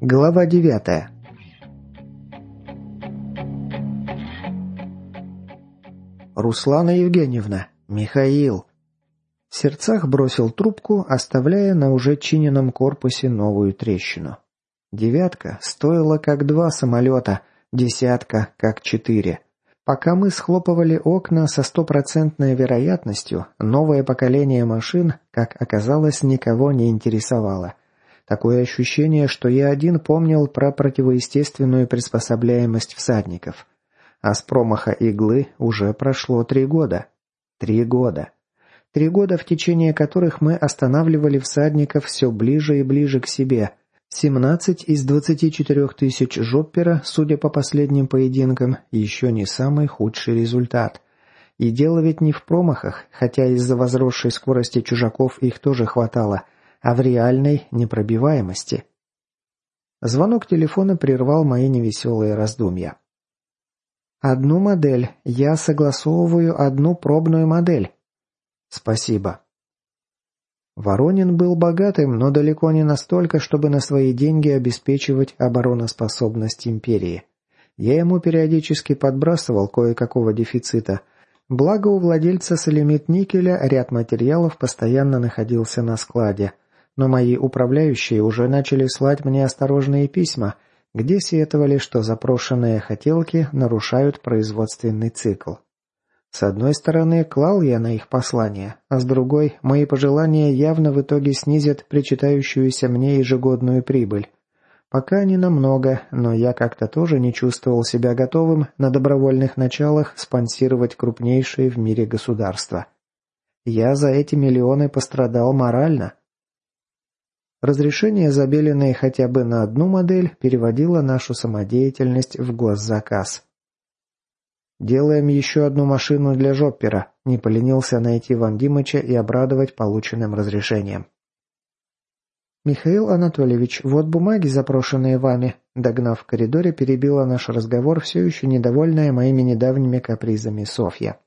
Глава девятая. Руслана Евгеньевна, Михаил. В сердцах бросил трубку, оставляя на уже чиненном корпусе новую трещину. Девятка стоила как два самолета, десятка как четыре. Пока мы схлопывали окна со стопроцентной вероятностью, новое поколение машин, как оказалось, никого не интересовало. Такое ощущение, что я один помнил про противоестественную приспособляемость всадников. А с промаха иглы уже прошло три года. Три года. Три года, в течение которых мы останавливали всадников все ближе и ближе к себе. 17 из 24 тысяч жоппера, судя по последним поединкам, еще не самый худший результат. И дело ведь не в промахах, хотя из-за возросшей скорости чужаков их тоже хватало – а в реальной непробиваемости. Звонок телефона прервал мои невеселые раздумья. «Одну модель. Я согласовываю одну пробную модель». «Спасибо». Воронин был богатым, но далеко не настолько, чтобы на свои деньги обеспечивать обороноспособность империи. Я ему периодически подбрасывал кое-какого дефицита. Благо у владельца солимит никеля ряд материалов постоянно находился на складе – но мои управляющие уже начали слать мне осторожные письма, где сетовали, что запрошенные хотелки нарушают производственный цикл. С одной стороны, клал я на их послание, а с другой, мои пожелания явно в итоге снизят причитающуюся мне ежегодную прибыль. Пока не намного, но я как-то тоже не чувствовал себя готовым на добровольных началах спонсировать крупнейшие в мире государства. Я за эти миллионы пострадал морально. Разрешение, забеленное хотя бы на одну модель, переводило нашу самодеятельность в госзаказ. «Делаем еще одну машину для Жоппера», – не поленился найти Ван Димыча и обрадовать полученным разрешением. «Михаил Анатольевич, вот бумаги, запрошенные вами», – догнав в коридоре, перебила наш разговор, все еще недовольная моими недавними капризами Софья.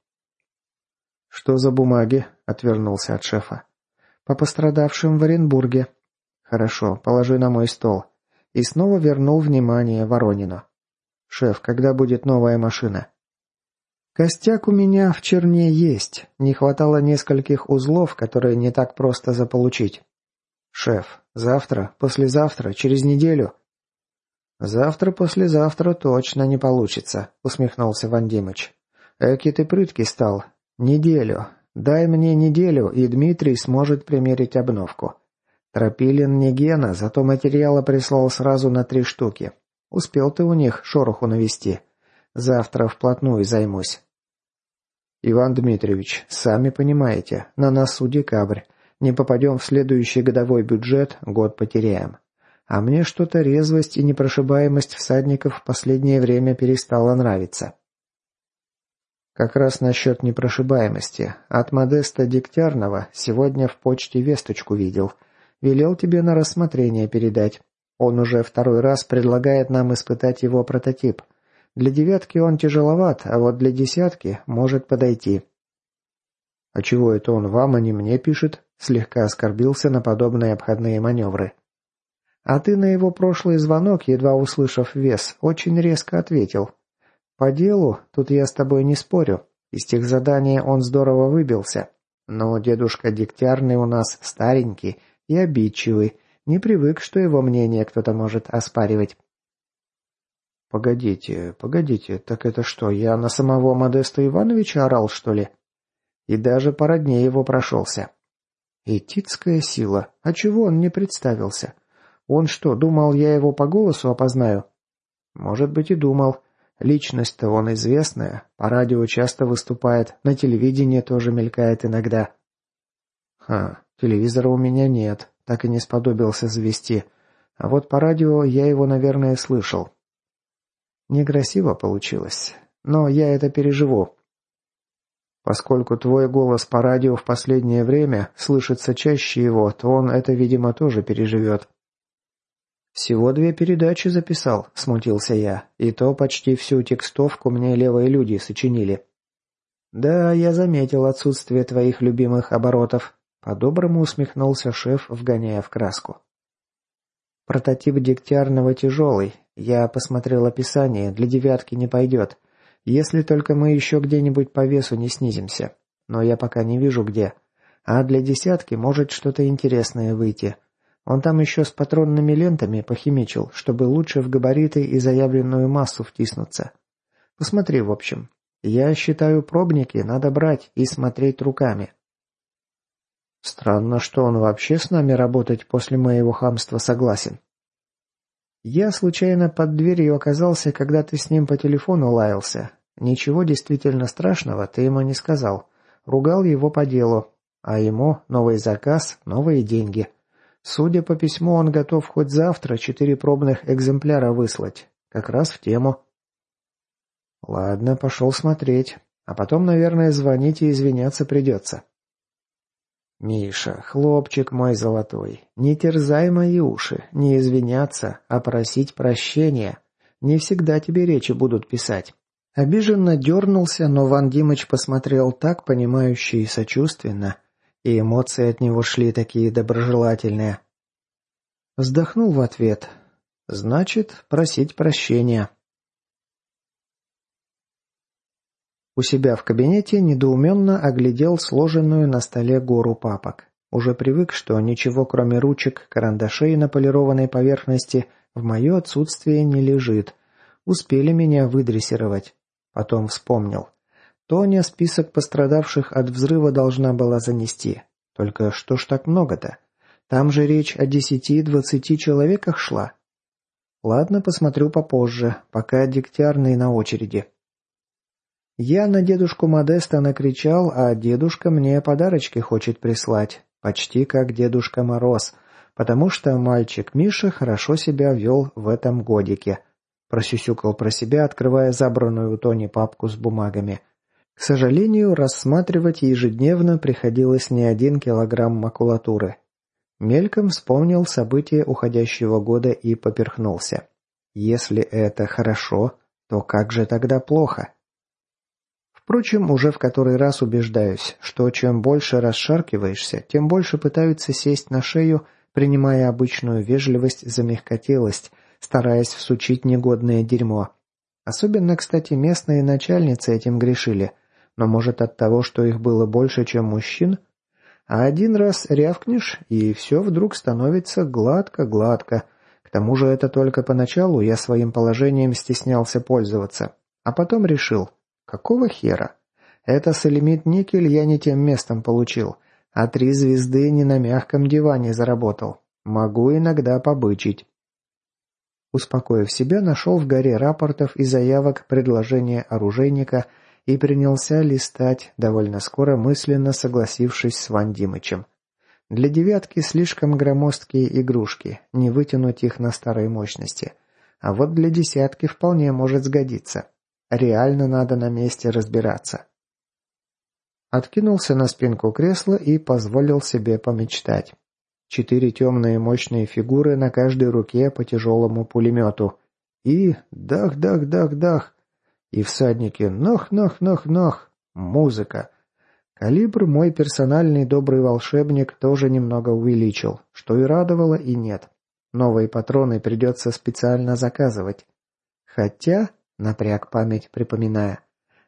«Что за бумаги?» – отвернулся от шефа. «По пострадавшим в Оренбурге», «Хорошо, положи на мой стол». И снова вернул внимание Воронину. «Шеф, когда будет новая машина?» «Костяк у меня в черне есть. Не хватало нескольких узлов, которые не так просто заполучить». «Шеф, завтра, послезавтра, через неделю?» «Завтра-послезавтра точно не получится», — усмехнулся Ван Димыч. «Эки ты прыткий стал. Неделю. Дай мне неделю, и Дмитрий сможет примерить обновку. Тропилин не Гена, зато материала прислал сразу на три штуки. Успел ты у них шороху навести. Завтра вплотную займусь. Иван Дмитриевич, сами понимаете, на носу декабрь. Не попадем в следующий годовой бюджет, год потеряем. А мне что-то резвость и непрошибаемость всадников в последнее время перестала нравиться. Как раз насчет непрошибаемости. От Модеста Дегтярного сегодня в почте весточку видел – Велел тебе на рассмотрение передать. Он уже второй раз предлагает нам испытать его прототип. Для девятки он тяжеловат, а вот для десятки может подойти». «А чего это он вам, а не мне пишет?» Слегка оскорбился на подобные обходные маневры. «А ты на его прошлый звонок, едва услышав вес, очень резко ответил. По делу, тут я с тобой не спорю. Из тех заданий он здорово выбился. Но дедушка Дегтярный у нас старенький, и обидчивый, не привык, что его мнение кто-то может оспаривать. «Погодите, погодите, так это что, я на самого Модеста Ивановича орал, что ли?» И даже по родне его прошелся. Этицкая сила. А чего он не представился? Он что, думал, я его по голосу опознаю? Может быть и думал. Личность-то он известная, по радио часто выступает, на телевидении тоже мелькает иногда. Ха, Телевизора у меня нет, так и не сподобился завести. А вот по радио я его, наверное, слышал. Некрасиво получилось, но я это переживу. Поскольку твой голос по радио в последнее время слышится чаще его, то он это, видимо, тоже переживет. «Всего две передачи записал», — смутился я. «И то почти всю текстовку мне левые люди сочинили». «Да, я заметил отсутствие твоих любимых оборотов», — по-доброму усмехнулся шеф, вгоняя в краску. «Прототип дегтярного тяжелый. Я посмотрел описание, для девятки не пойдет. Если только мы еще где-нибудь по весу не снизимся. Но я пока не вижу где. А для десятки может что-то интересное выйти. Он там еще с патронными лентами похимичил, чтобы лучше в габариты и заявленную массу втиснуться. Посмотри, в общем. Я считаю, пробники надо брать и смотреть руками. Странно, что он вообще с нами работать после моего хамства согласен. Я случайно под дверью оказался, когда ты с ним по телефону лаялся. Ничего действительно страшного ты ему не сказал. Ругал его по делу. А ему новый заказ, новые деньги. Судя по письму, он готов хоть завтра четыре пробных экземпляра выслать. Как раз в тему. Ладно, пошел смотреть. А потом, наверное, звонить и извиняться придется. «Миша, хлопчик мой золотой, не терзай мои уши, не извиняться, а просить прощения. Не всегда тебе речи будут писать». Обиженно дернулся, но Ван Димыч посмотрел так понимающе и сочувственно, и эмоции от него шли такие доброжелательные. Вздохнул в ответ. «Значит, просить прощения». У себя в кабинете недоуменно оглядел сложенную на столе гору папок. Уже привык, что ничего кроме ручек, карандашей на полированной поверхности в мое отсутствие не лежит. Успели меня выдрессировать. Потом вспомнил. Тоня список пострадавших от взрыва должна была занести. Только что ж так много-то? Там же речь о десяти-двадцати человеках шла. Ладно, посмотрю попозже, пока дегтярный на очереди. Я на дедушку Модеста накричал, а дедушка мне подарочки хочет прислать. Почти как Дедушка Мороз. Потому что мальчик Миша хорошо себя вел в этом годике. Просюсюкал про себя, открывая забранную у Тони папку с бумагами. К сожалению, рассматривать ежедневно приходилось не один килограмм макулатуры. Мельком вспомнил события уходящего года и поперхнулся. Если это хорошо, то как же тогда плохо? Впрочем, уже в который раз убеждаюсь, что чем больше расшаркиваешься, тем больше пытаются сесть на шею, принимая обычную вежливость за мягкотелость, стараясь всучить негодное дерьмо. Особенно, кстати, местные начальницы этим грешили, но может от того, что их было больше, чем мужчин? А один раз рявкнешь, и все вдруг становится гладко-гладко. К тому же это только поначалу я своим положением стеснялся пользоваться, а потом решил – Какого хера? Это солимит никель я не тем местом получил, а три звезды не на мягком диване заработал. Могу иногда побычить. Успокоив себя, нашел в горе рапортов и заявок предложение оружейника и принялся листать, довольно скоро мысленно согласившись с Ван Димычем. Для девятки слишком громоздкие игрушки, не вытянуть их на старой мощности. А вот для десятки вполне может сгодиться. Реально надо на месте разбираться. Откинулся на спинку кресла и позволил себе помечтать. Четыре темные мощные фигуры на каждой руке по тяжелому пулемету. И дах-дах-дах-дах. И всадники нох-нох-нох-нох. Музыка. Калибр мой персональный добрый волшебник тоже немного увеличил, что и радовало, и нет. Новые патроны придется специально заказывать. Хотя... Напряг память, припоминая.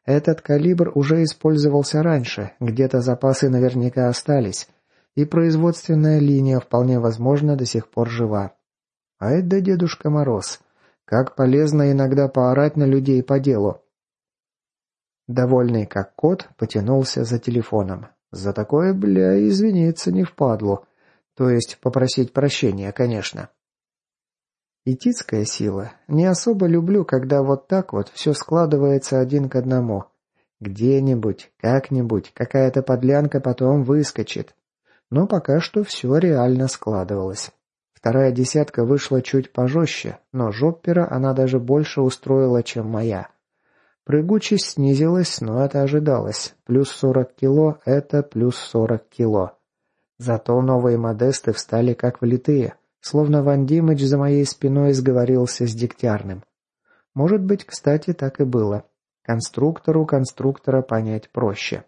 Этот калибр уже использовался раньше, где-то запасы наверняка остались, и производственная линия вполне возможно до сих пор жива. А это Дедушка Мороз. Как полезно иногда поорать на людей по делу. Довольный как кот, потянулся за телефоном. За такое, бля, извиниться не впадлу. То есть попросить прощения, конечно. Этицкая сила. Не особо люблю, когда вот так вот все складывается один к одному. Где-нибудь, как-нибудь, какая-то подлянка потом выскочит. Но пока что все реально складывалось. Вторая десятка вышла чуть пожестче, но жоппера она даже больше устроила, чем моя. Прыгучесть снизилась, но это ожидалось. Плюс 40 кило – это плюс 40 кило. Зато новые модесты встали как влитые – словно Ван Димыч за моей спиной сговорился с Дегтярным. Может быть, кстати, так и было. Конструктору конструктора понять проще.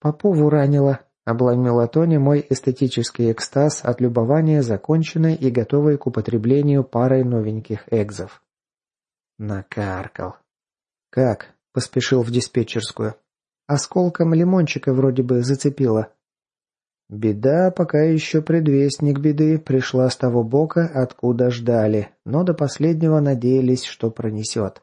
Попову ранило, обломила Тони мой эстетический экстаз от любования законченной и готовой к употреблению парой новеньких экзов. Накаркал. «Как?» – поспешил в диспетчерскую. «Осколком лимончика вроде бы зацепило». Беда, пока еще предвестник беды, пришла с того бока, откуда ждали, но до последнего надеялись, что пронесет.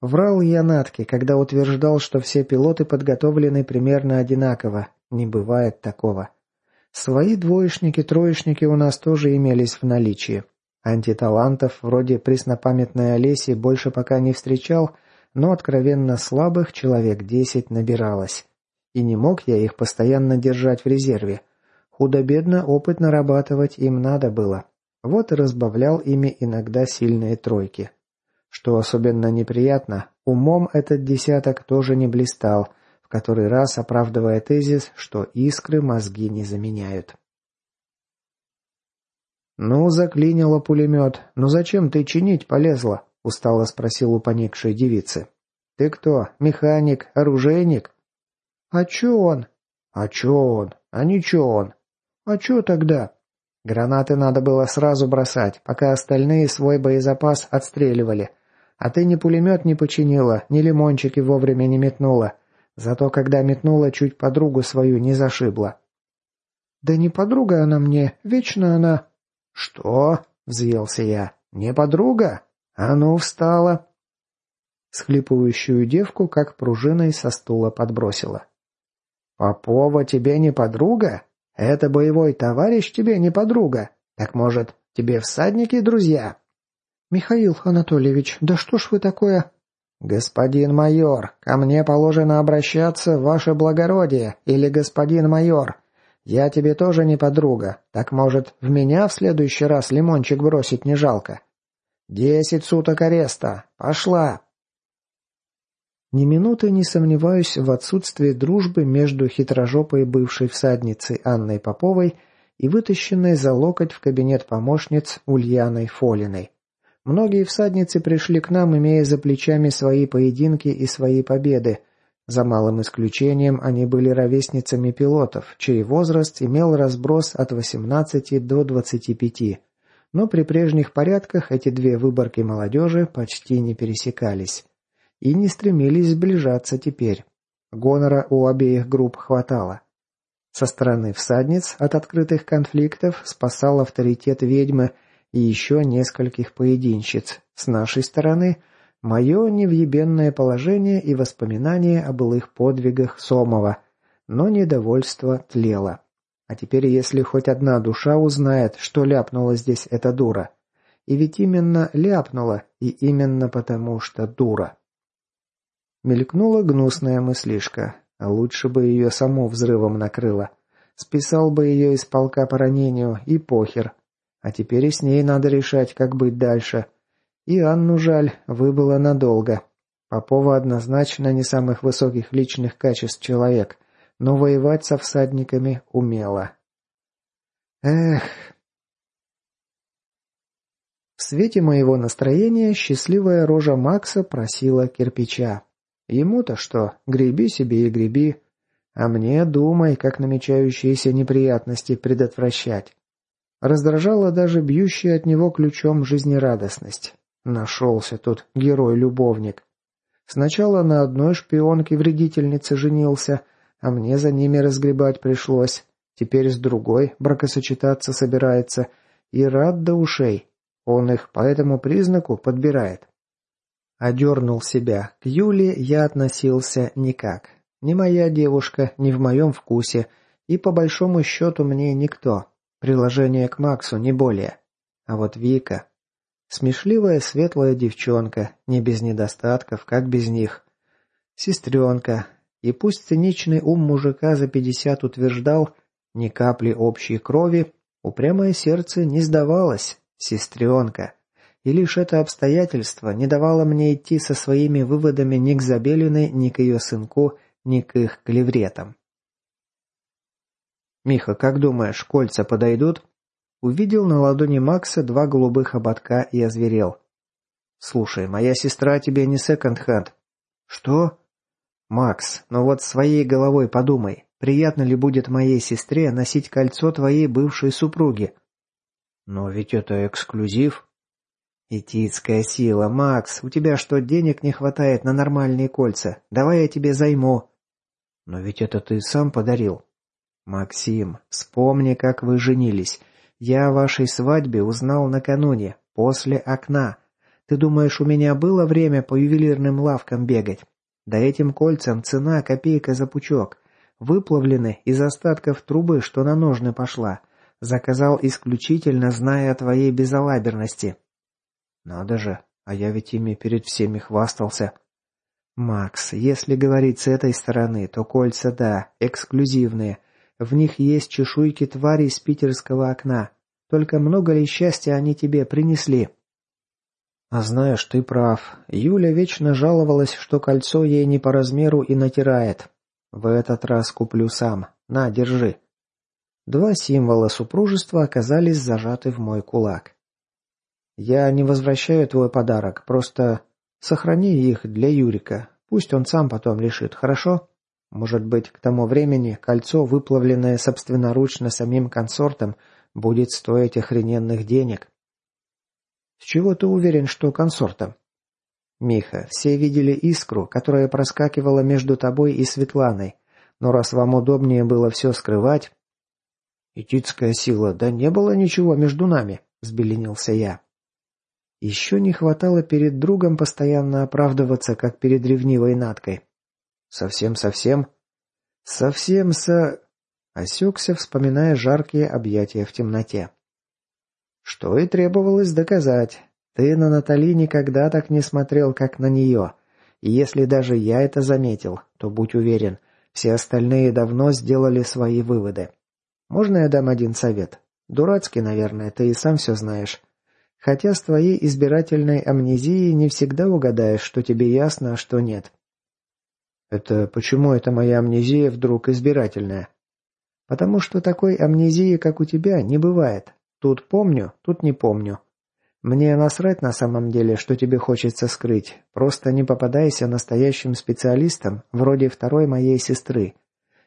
Врал я Натке, когда утверждал, что все пилоты подготовлены примерно одинаково. Не бывает такого. Свои двоечники-троечники у нас тоже имелись в наличии. Антиталантов вроде преснопамятной Олеси больше пока не встречал, но откровенно слабых человек десять набиралось. И не мог я их постоянно держать в резерве. Худо-бедно опыт нарабатывать им надо было. Вот и разбавлял ими иногда сильные тройки. Что особенно неприятно, умом этот десяток тоже не блистал, в который раз оправдывая тезис, что искры мозги не заменяют. «Ну, заклинило пулемет. Ну зачем ты чинить полезла?» – устало спросил у поникшей девицы. «Ты кто? Механик? Оружейник?» «А чё он?» «А чё он? А ничего он?» «А чё тогда?» «Гранаты надо было сразу бросать, пока остальные свой боезапас отстреливали. А ты ни пулемет не починила, ни лимончики вовремя не метнула. Зато когда метнула, чуть подругу свою не зашибла». «Да не подруга она мне, вечно она...» «Что?» — взвелся я. «Не подруга? А ну, встала!» Схлипывающую девку как пружиной со стула подбросила. «Попова тебе не подруга? Это боевой товарищ тебе не подруга? Так, может, тебе всадники друзья?» «Михаил Анатольевич, да что ж вы такое...» «Господин майор, ко мне положено обращаться, ваше благородие, или господин майор. Я тебе тоже не подруга, так, может, в меня в следующий раз лимончик бросить не жалко? Десять суток ареста. Пошла!» Ни минуты не сомневаюсь в отсутствии дружбы между хитрожопой бывшей всадницей Анной Поповой и вытащенной за локоть в кабинет помощниц Ульяной Фолиной. Многие всадницы пришли к нам, имея за плечами свои поединки и свои победы. За малым исключением они были ровесницами пилотов, чей возраст имел разброс от 18 до 25. Но при прежних порядках эти две выборки молодежи почти не пересекались. И не стремились сближаться теперь. Гонора у обеих групп хватало. Со стороны всадниц от открытых конфликтов спасал авторитет ведьмы – и еще нескольких поединщиц. С нашей стороны – мое невъебенное положение и воспоминания о былых подвигах Сомова, но недовольство тлело. А теперь, если хоть одна душа узнает, что ляпнула здесь эта дура. И ведь именно ляпнула, и именно потому, что дура. Мелькнула гнусная мыслишка, лучше бы ее само взрывом накрыло. Списал бы ее из полка по ранению, и похер, а теперь и с ней надо решать, как быть дальше. И Анну жаль, выбыла надолго. Попова однозначно не самых высоких личных качеств человек, но воевать со всадниками умела. Эх... В свете моего настроения счастливая рожа Макса просила кирпича. Ему-то что, греби себе и греби. А мне думай, как намечающиеся неприятности предотвращать. Раздражала даже бьющая от него ключом жизнерадостность. Нашелся тут герой-любовник. Сначала на одной шпионке-вредительнице женился, а мне за ними разгребать пришлось. Теперь с другой бракосочетаться собирается. И рад до ушей. Он их по этому признаку подбирает. Одернул себя. К Юле я относился никак. Не моя девушка, не в моем вкусе. И по большому счету мне никто. Приложение к Максу, не более. А вот Вика... Смешливая светлая девчонка, не без недостатков, как без них. Сестренка. И пусть циничный ум мужика за пятьдесят утверждал ни капли общей крови, упрямое сердце не сдавалось. Сестренка. И лишь это обстоятельство не давало мне идти со своими выводами ни к Забелиной, ни к ее сынку, ни к их клевретам. «Миха, как думаешь, кольца подойдут?» Увидел на ладони Макса два голубых ободка и озверел. «Слушай, моя сестра тебе не секонд-хенд». «Что?» «Макс, ну вот своей головой подумай, приятно ли будет моей сестре носить кольцо твоей бывшей супруги?» «Но ведь это эксклюзив». «Этицкая сила, Макс, у тебя что, денег не хватает на нормальные кольца? Давай я тебе займу». «Но ведь это ты сам подарил». «Максим, вспомни, как вы женились. Я о вашей свадьбе узнал накануне, после окна. Ты думаешь, у меня было время по ювелирным лавкам бегать? Да этим кольцам цена копейка за пучок. Выплавлены из остатков трубы, что на ножны пошла. Заказал исключительно, зная о твоей безалаберности. Надо же, а я ведь ими перед всеми хвастался. Макс, если говорить с этой стороны, то кольца, да, эксклюзивные – в них есть чешуйки тварей из питерского окна. Только много ли счастья они тебе принесли?» «А знаешь, ты прав. Юля вечно жаловалась, что кольцо ей не по размеру и натирает. В этот раз куплю сам. На, держи». Два символа супружества оказались зажаты в мой кулак. «Я не возвращаю твой подарок, просто сохрани их для Юрика. Пусть он сам потом решит, хорошо?» Может быть, к тому времени кольцо, выплавленное собственноручно самим консортом, будет стоить охрененных денег. С чего ты уверен, что консортом? Миха, все видели искру, которая проскакивала между тобой и Светланой. Но раз вам удобнее было все скрывать... «Этицкая сила, да не было ничего между нами», — взбеленился я. Еще не хватало перед другом постоянно оправдываться, как перед ревнивой Наткой. Совсем-совсем? Совсем со... Осекся, вспоминая жаркие объятия в темноте. Что и требовалось доказать. Ты на Натали никогда так не смотрел, как на нее. И если даже я это заметил, то будь уверен, все остальные давно сделали свои выводы. Можно я дам один совет? Дурацкий, наверное, ты и сам все знаешь. Хотя с твоей избирательной амнезией не всегда угадаешь, что тебе ясно, а что нет. Это почему эта моя амнезия вдруг избирательная? Потому что такой амнезии, как у тебя, не бывает. Тут помню, тут не помню. Мне насрать на самом деле, что тебе хочется скрыть. Просто не попадайся настоящим специалистам, вроде второй моей сестры.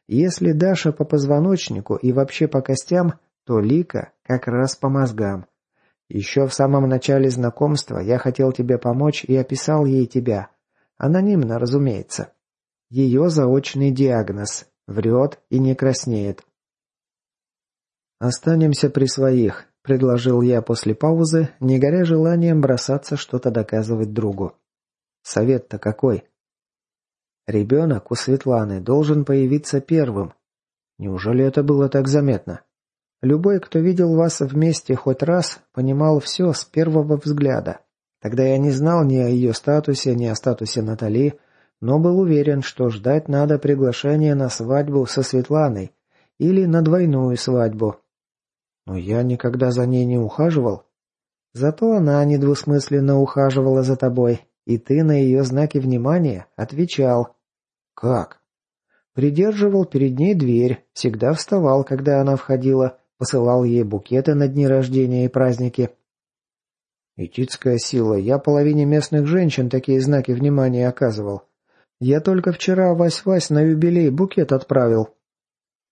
Если Даша по позвоночнику и вообще по костям, то Лика как раз по мозгам. Еще в самом начале знакомства я хотел тебе помочь и описал ей тебя. Анонимно, разумеется. Ее заочный диагноз. Врет и не краснеет. «Останемся при своих», — предложил я после паузы, не горя желанием бросаться что-то доказывать другу. «Совет-то какой?» «Ребенок у Светланы должен появиться первым. Неужели это было так заметно? Любой, кто видел вас вместе хоть раз, понимал все с первого взгляда. Тогда я не знал ни о ее статусе, ни о статусе Натали, но был уверен, что ждать надо приглашения на свадьбу со Светланой или на двойную свадьбу. Но я никогда за ней не ухаживал. Зато она недвусмысленно ухаживала за тобой, и ты на ее знаки внимания отвечал. Как? Придерживал перед ней дверь, всегда вставал, когда она входила, посылал ей букеты на дни рождения и праздники. Этицкая сила, я половине местных женщин такие знаки внимания оказывал. Я только вчера Вась-Вась на юбилей букет отправил».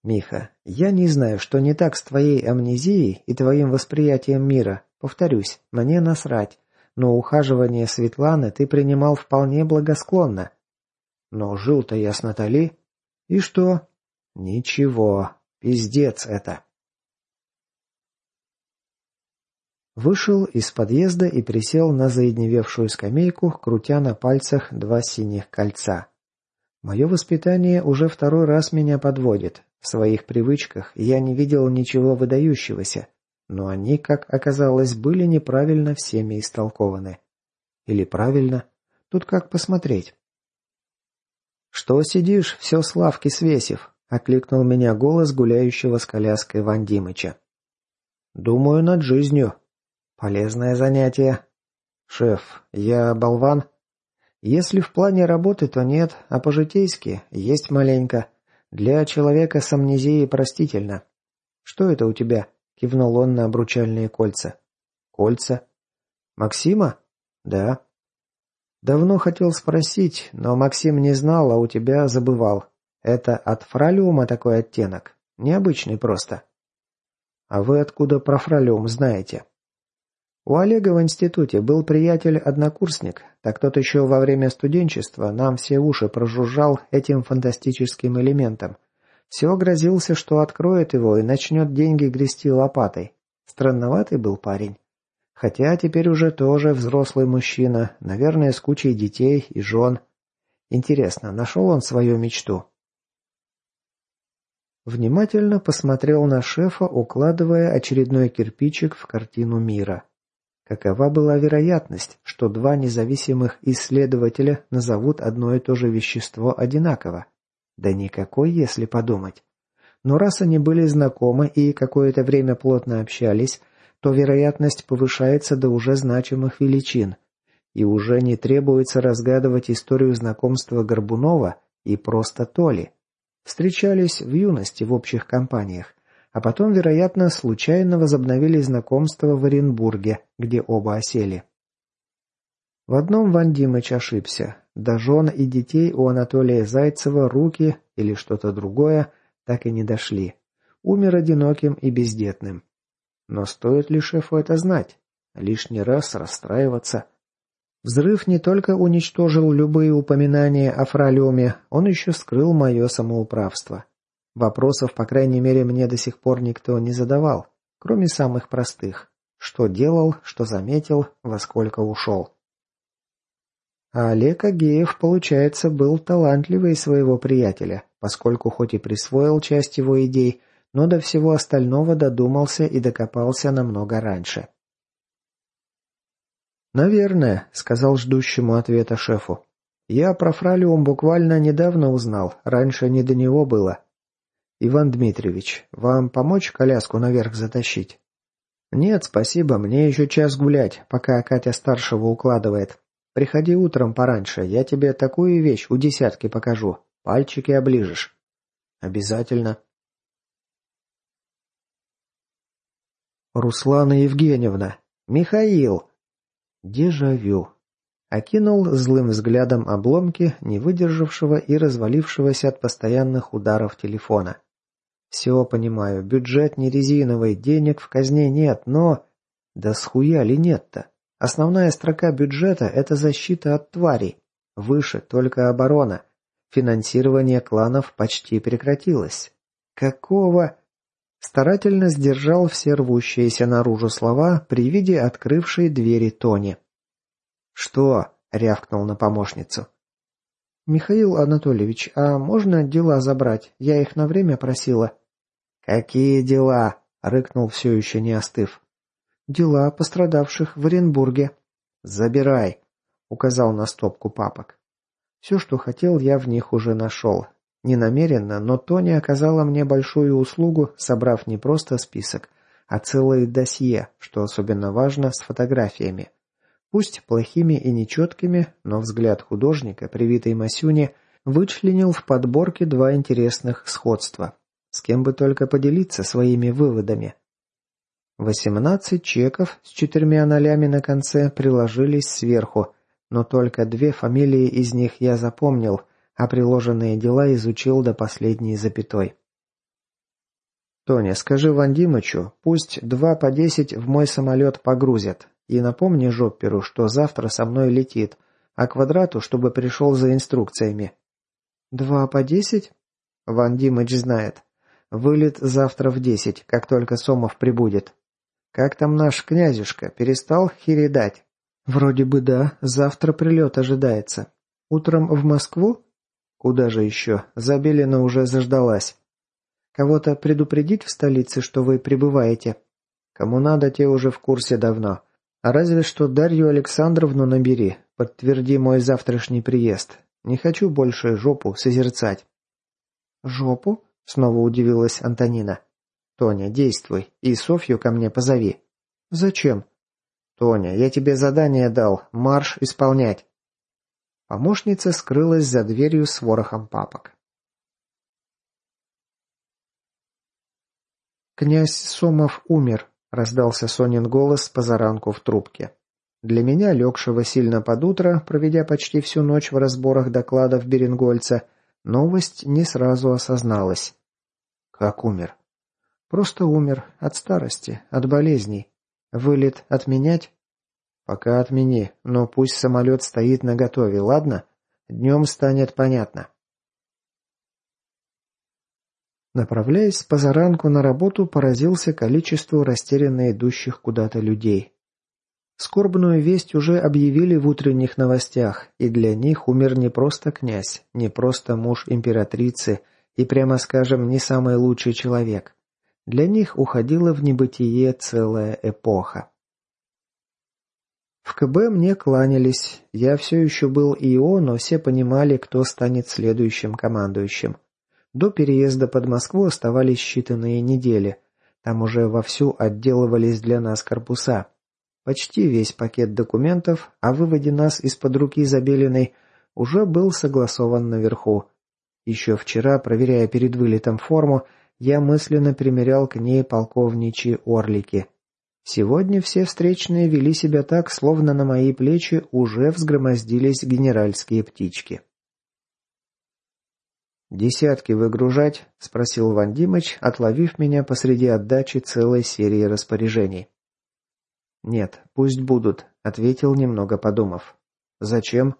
«Миха, я не знаю, что не так с твоей амнезией и твоим восприятием мира. Повторюсь, мне насрать. Но ухаживание Светланы ты принимал вполне благосклонно. Но жил-то я с Натали. И что? Ничего. Пиздец это. Вышел из подъезда и присел на заедневевшую скамейку, крутя на пальцах два синих кольца. Мое воспитание уже второй раз меня подводит. В своих привычках я не видел ничего выдающегося, но они, как оказалось, были неправильно всеми истолкованы. Или правильно? Тут как посмотреть. «Что сидишь, все с лавки свесив?» — окликнул меня голос гуляющего с коляской Ван Димыча. «Думаю над жизнью», Полезное занятие. Шеф, я болван? Если в плане работы, то нет, а по-житейски есть маленько. Для человека с амнезией простительно. Что это у тебя? – кивнул он на обручальные кольца. «Кольца?» «Максима?» «Да». «Давно хотел спросить, но Максим не знал, а у тебя забывал. Это от фралиума такой оттенок? Необычный просто». «А вы откуда про фралиум знаете?» У Олега в институте был приятель-однокурсник, так тот еще во время студенчества нам все уши прожужжал этим фантастическим элементом. Все грозился, что откроет его и начнет деньги грести лопатой. Странноватый был парень. Хотя теперь уже тоже взрослый мужчина, наверное, с кучей детей и жен. Интересно, нашел он свою мечту? Внимательно посмотрел на шефа, укладывая очередной кирпичик в картину мира. Какова была вероятность, что два независимых исследователя назовут одно и то же вещество одинаково? Да никакой, если подумать. Но раз они были знакомы и какое-то время плотно общались, то вероятность повышается до уже значимых величин. И уже не требуется разгадывать историю знакомства Горбунова и просто Толи. Встречались в юности в общих компаниях, а потом, вероятно, случайно возобновили знакомство в Оренбурге, где оба осели. В одном Ван Димыч ошибся. До жен и детей у Анатолия Зайцева руки или что-то другое так и не дошли. Умер одиноким и бездетным. Но стоит ли шефу это знать? Лишний раз расстраиваться. Взрыв не только уничтожил любые упоминания о фралиуме, он еще скрыл мое самоуправство. Вопросов, по крайней мере, мне до сих пор никто не задавал, кроме самых простых. Что делал, что заметил, во сколько ушел. А Олег Агеев, получается, был талантливый своего приятеля, поскольку хоть и присвоил часть его идей, но до всего остального додумался и докопался намного раньше. «Наверное», — сказал ждущему ответа шефу. «Я про фралиум буквально недавно узнал, раньше не до него было. «Иван Дмитриевич, вам помочь коляску наверх затащить?» «Нет, спасибо, мне еще час гулять, пока Катя старшего укладывает. Приходи утром пораньше, я тебе такую вещь у десятки покажу. Пальчики оближешь». «Обязательно». «Руслана Евгеньевна! Михаил!» Дежавю. Окинул злым взглядом обломки, не выдержавшего и развалившегося от постоянных ударов телефона. Все понимаю, бюджет не резиновый, денег в казне нет, но... Да схуя ли нет-то? Основная строка бюджета – это защита от тварей. Выше только оборона. Финансирование кланов почти прекратилось. Какого... Старательно сдержал все рвущиеся наружу слова при виде открывшей двери Тони. «Что?» – рявкнул на помощницу. «Михаил Анатольевич, а можно дела забрать? Я их на время просила». «Какие дела?» — рыкнул все еще не остыв. «Дела пострадавших в Оренбурге». «Забирай», — указал на стопку папок. Все, что хотел, я в них уже нашел. Не намеренно, но Тони оказала мне большую услугу, собрав не просто список, а целое досье, что особенно важно, с фотографиями. Пусть плохими и нечеткими, но взгляд художника, привитый Масюне, вычленил в подборке два интересных сходства. С кем бы только поделиться своими выводами. Восемнадцать чеков с четырьмя нолями на конце приложились сверху, но только две фамилии из них я запомнил, а приложенные дела изучил до последней запятой. «Тоня, скажи Ван Димычу, пусть два по десять в мой самолет погрузят, и напомни Жопперу, что завтра со мной летит, а квадрату, чтобы пришел за инструкциями». «Два по десять?» Ван Димыч знает. Вылет завтра в десять, как только Сомов прибудет. Как там наш князюшка, перестал херидать? Вроде бы да, завтра прилет ожидается. Утром в Москву? Куда же еще? Забелина уже заждалась. Кого-то предупредить в столице, что вы прибываете? Кому надо, те уже в курсе давно. А разве что Дарью Александровну набери, подтверди мой завтрашний приезд. Не хочу больше жопу созерцать. Жопу? Снова удивилась Антонина. «Тоня, действуй. И Софью ко мне позови». «Зачем?» «Тоня, я тебе задание дал. Марш исполнять». Помощница скрылась за дверью с ворохом папок. «Князь Сомов умер», — раздался Сонин голос по заранку в трубке. Для меня, легшего сильно под утро, проведя почти всю ночь в разборах докладов Берингольца, новость не сразу осозналась. «Как умер?» «Просто умер. От старости, от болезней. Вылет отменять?» «Пока отмени, но пусть самолет стоит наготове, ладно? Днем станет понятно». Направляясь по заранку на работу, поразился количеству растерянно идущих куда-то людей. Скорбную весть уже объявили в утренних новостях, и для них умер не просто князь, не просто муж императрицы и, прямо скажем, не самый лучший человек. Для них уходила в небытие целая эпоха. В КБ мне кланялись. Я все еще был ИО, но все понимали, кто станет следующим командующим. До переезда под Москву оставались считанные недели. Там уже вовсю отделывались для нас корпуса. Почти весь пакет документов о выводе нас из-под руки Забелиной уже был согласован наверху. Еще вчера, проверяя перед вылетом форму, я мысленно примерял к ней полковничьи орлики. Сегодня все встречные вели себя так, словно на мои плечи уже взгромоздились генеральские птички. «Десятки выгружать?» – спросил Ван Димыч, отловив меня посреди отдачи целой серии распоряжений. «Нет, пусть будут», – ответил, немного подумав. «Зачем?»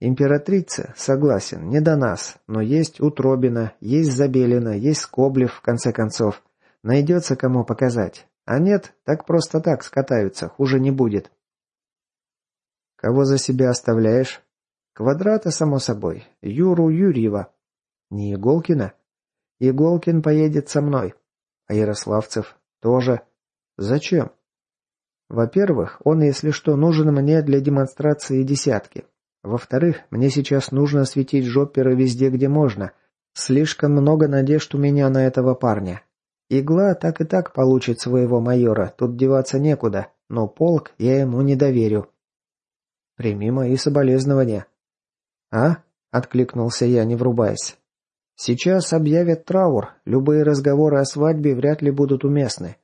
«Императрица, согласен, не до нас, но есть Утробина, есть Забелина, есть Скоблев, в конце концов. Найдется кому показать. А нет, так просто так скатаются, хуже не будет». «Кого за себя оставляешь?» «Квадрата, само собой. Юру Юрьева». Не Иголкина? Иголкин поедет со мной. А Ярославцев тоже. Зачем? Во-первых, он, если что, нужен мне для демонстрации десятки. Во-вторых, мне сейчас нужно светить жоппера везде, где можно. Слишком много надежд у меня на этого парня. Игла так и так получит своего майора, тут деваться некуда, но полк я ему не доверю. Прими мои соболезнования. А? Откликнулся я, не врубаясь. Сейчас объявят траур, любые разговоры о свадьбе вряд ли будут уместны.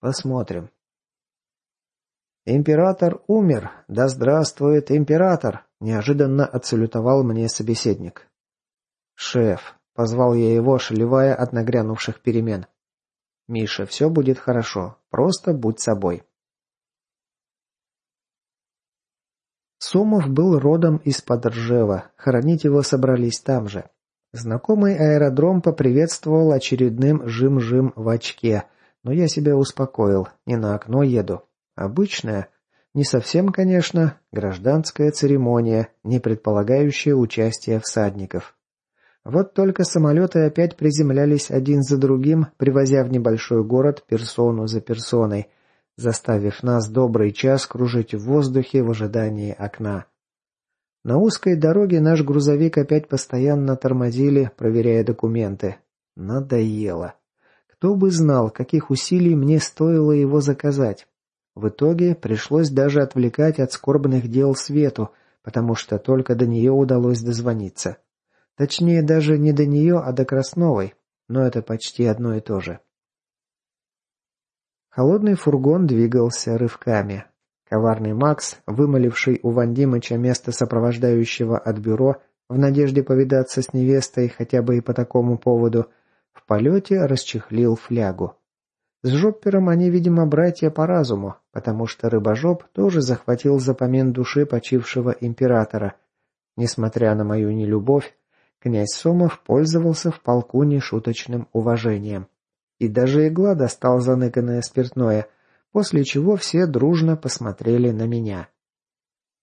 Посмотрим. Император умер, да здравствует император, неожиданно отсалютовал мне собеседник. Шеф, позвал я его, шалевая от нагрянувших перемен. Миша, все будет хорошо, просто будь собой. Сомов был родом из-под Ржева, хоронить его собрались там же. Знакомый аэродром поприветствовал очередным жим-жим в очке, но я себя успокоил, не на окно еду. Обычная, не совсем, конечно, гражданская церемония, не предполагающая участие всадников. Вот только самолеты опять приземлялись один за другим, привозя в небольшой город персону за персоной, заставив нас добрый час кружить в воздухе в ожидании окна. На узкой дороге наш грузовик опять постоянно тормозили, проверяя документы. Надоело. Кто бы знал, каких усилий мне стоило его заказать. В итоге пришлось даже отвлекать от скорбных дел Свету, потому что только до нее удалось дозвониться. Точнее, даже не до нее, а до Красновой, но это почти одно и то же. Холодный фургон двигался рывками. Коварный Макс, вымоливший у Вандимыча место сопровождающего от бюро, в надежде повидаться с невестой хотя бы и по такому поводу, в полете расчехлил флягу. С Жоппером они, видимо, братья по разуму, потому что Рыбожоп тоже захватил запомин души почившего императора. Несмотря на мою нелюбовь, князь Сомов пользовался в полку нешуточным уважением. И даже игла достал заныканное спиртное, после чего все дружно посмотрели на меня.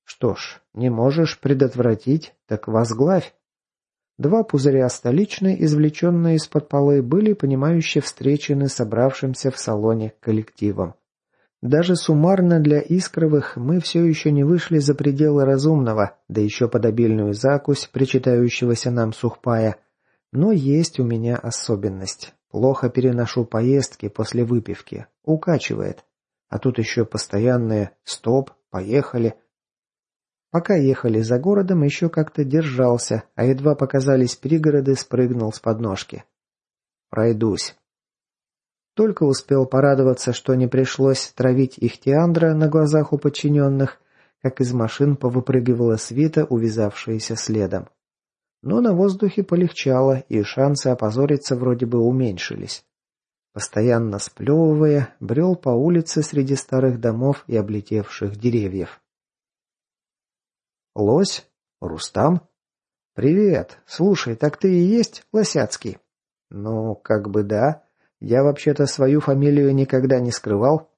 Что ж, не можешь предотвратить, так возглавь. Два пузыря столичной, извлеченные из-под полы, были, понимающе встречены собравшимся в салоне коллективом. Даже суммарно для Искровых мы все еще не вышли за пределы разумного, да еще под обильную закусь, причитающегося нам сухпая. Но есть у меня особенность. Плохо переношу поездки после выпивки. Укачивает. А тут еще постоянные «стоп», «поехали». Пока ехали за городом, еще как-то держался, а едва показались пригороды, спрыгнул с подножки. «Пройдусь». Только успел порадоваться, что не пришлось травить их Теандра на глазах у подчиненных, как из машин повыпрыгивала свита, увязавшаяся следом. Но на воздухе полегчало, и шансы опозориться вроде бы уменьшились. Постоянно сплевывая, брел по улице среди старых домов и облетевших деревьев. «Лось? Рустам? Привет! Слушай, так ты и есть Лосяцкий?» «Ну, как бы да. Я вообще-то свою фамилию никогда не скрывал».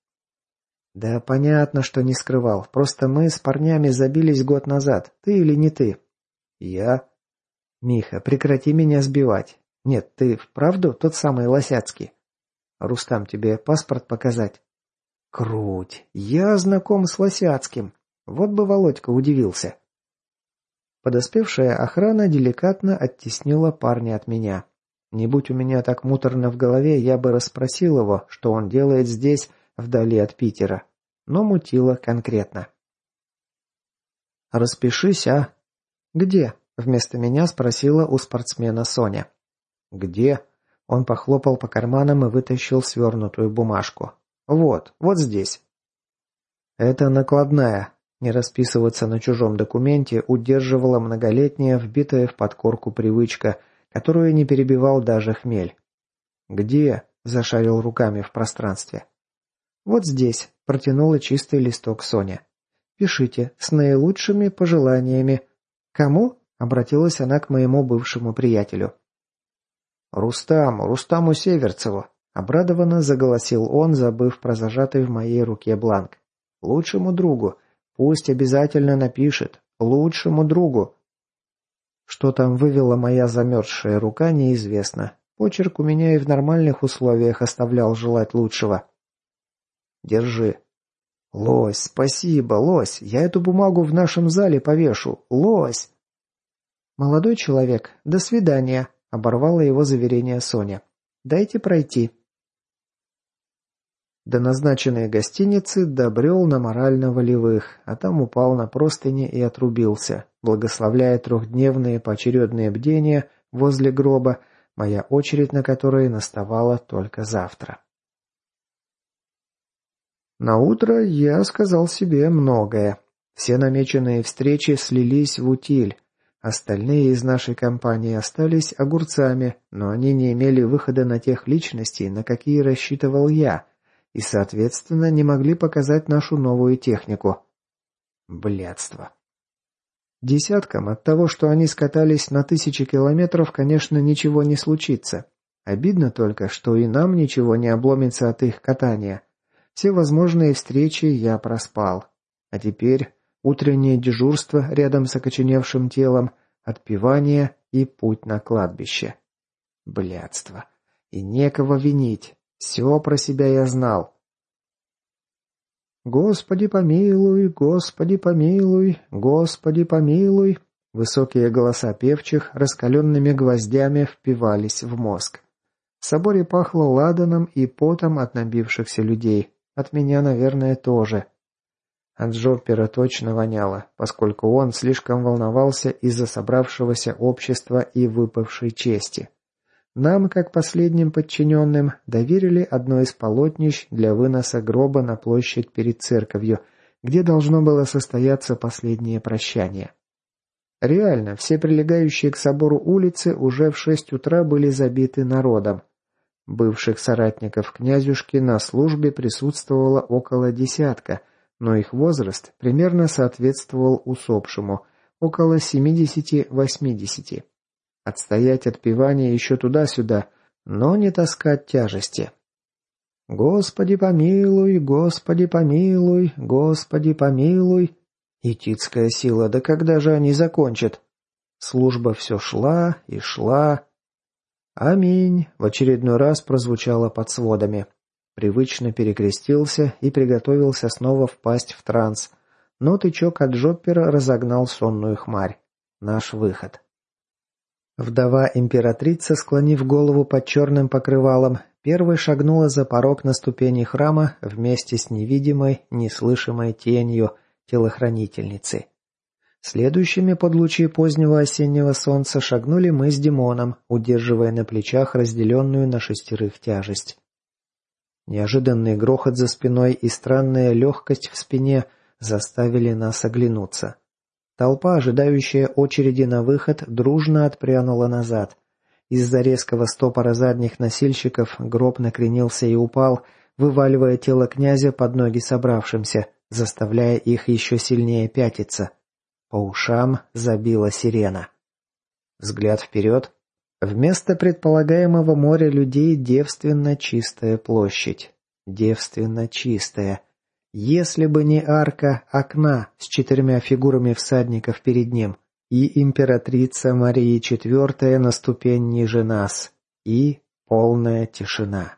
«Да понятно, что не скрывал. Просто мы с парнями забились год назад. Ты или не ты?» «Я?» «Миха, прекрати меня сбивать. Нет, ты вправду тот самый Лосяцкий?» «Рустам, тебе паспорт показать?» «Круть! Я знаком с Лосяцким. Вот бы Володька удивился». Подоспевшая охрана деликатно оттеснила парня от меня. Не будь у меня так муторно в голове, я бы расспросил его, что он делает здесь, вдали от Питера. Но мутило конкретно. «Распишись, а?» «Где?» – вместо меня спросила у спортсмена Соня. «Где?» Он похлопал по карманам и вытащил свернутую бумажку. «Вот, вот здесь». «Это накладная. Не расписываться на чужом документе удерживала многолетняя, вбитая в подкорку привычка, которую не перебивал даже хмель. «Где?» – зашарил руками в пространстве. «Вот здесь», – протянула чистый листок Соня. «Пишите, с наилучшими пожеланиями». «Кому?» – обратилась она к моему бывшему приятелю. «Рустаму, Рустаму Северцеву», – обрадованно заголосил он, забыв про зажатый в моей руке бланк. «Лучшему другу, Пусть обязательно напишет. Лучшему другу. Что там вывела моя замерзшая рука, неизвестно. Почерк у меня и в нормальных условиях оставлял желать лучшего. Держи. Лось, спасибо, лось. Я эту бумагу в нашем зале повешу. Лось. Молодой человек, до свидания, оборвала его заверение Соня. Дайте пройти. До назначенной гостиницы добрел на морально-волевых, а там упал на простыни и отрубился. Благословляя трехдневные поочередные бдения возле гроба, моя очередь на которые наставала только завтра. На утро я сказал себе многое. Все намеченные встречи слились в утиль. Остальные из нашей компании остались огурцами, но они не имели выхода на тех личностей, на какие рассчитывал я – и, соответственно, не могли показать нашу новую технику. Блядство. Десяткам от того, что они скатались на тысячи километров, конечно, ничего не случится. Обидно только, что и нам ничего не обломится от их катания. Все возможные встречи я проспал. А теперь утреннее дежурство рядом с окоченевшим телом, отпевание и путь на кладбище. Блядство. И некого винить. Все про себя я знал. «Господи помилуй, Господи помилуй, Господи помилуй!» Высокие голоса певчих раскаленными гвоздями впивались в мозг. В соборе пахло ладаном и потом от набившихся людей. От меня, наверное, тоже. От Джоппера точно воняло, поскольку он слишком волновался из-за собравшегося общества и выпавшей чести. Нам, как последним подчиненным, доверили одно из полотнищ для выноса гроба на площадь перед церковью, где должно было состояться последнее прощание. Реально, все прилегающие к собору улицы уже в шесть утра были забиты народом. Бывших соратников князюшки на службе присутствовало около десятка, но их возраст примерно соответствовал усопшему – около семидесяти-восьмидесяти. Отстоять отпевание еще туда-сюда, но не таскать тяжести. «Господи помилуй, Господи помилуй, Господи помилуй!» Итицкая сила, да когда же они закончат? Служба все шла и шла. «Аминь!» — в очередной раз прозвучало под сводами. Привычно перекрестился и приготовился снова впасть в транс, но тычок от Джоппера разогнал сонную хмарь. Наш выход. Вдова императрица, склонив голову под черным покрывалом, первой шагнула за порог на ступени храма вместе с невидимой, неслышимой тенью телохранительницы. Следующими под лучи позднего осеннего солнца шагнули мы с Димоном, удерживая на плечах разделенную на шестерых тяжесть. Неожиданный грохот за спиной и странная легкость в спине заставили нас оглянуться. Толпа, ожидающая очереди на выход, дружно отпрянула назад. Из-за резкого стопора задних носильщиков гроб накренился и упал, вываливая тело князя под ноги собравшимся, заставляя их еще сильнее пятиться. По ушам забила сирена. Взгляд вперед. Вместо предполагаемого моря людей девственно чистая площадь. Девственно чистая. Если бы не арка окна с четырьмя фигурами всадников перед ним, и императрица Мария IV на ступень ниже нас, и полная тишина.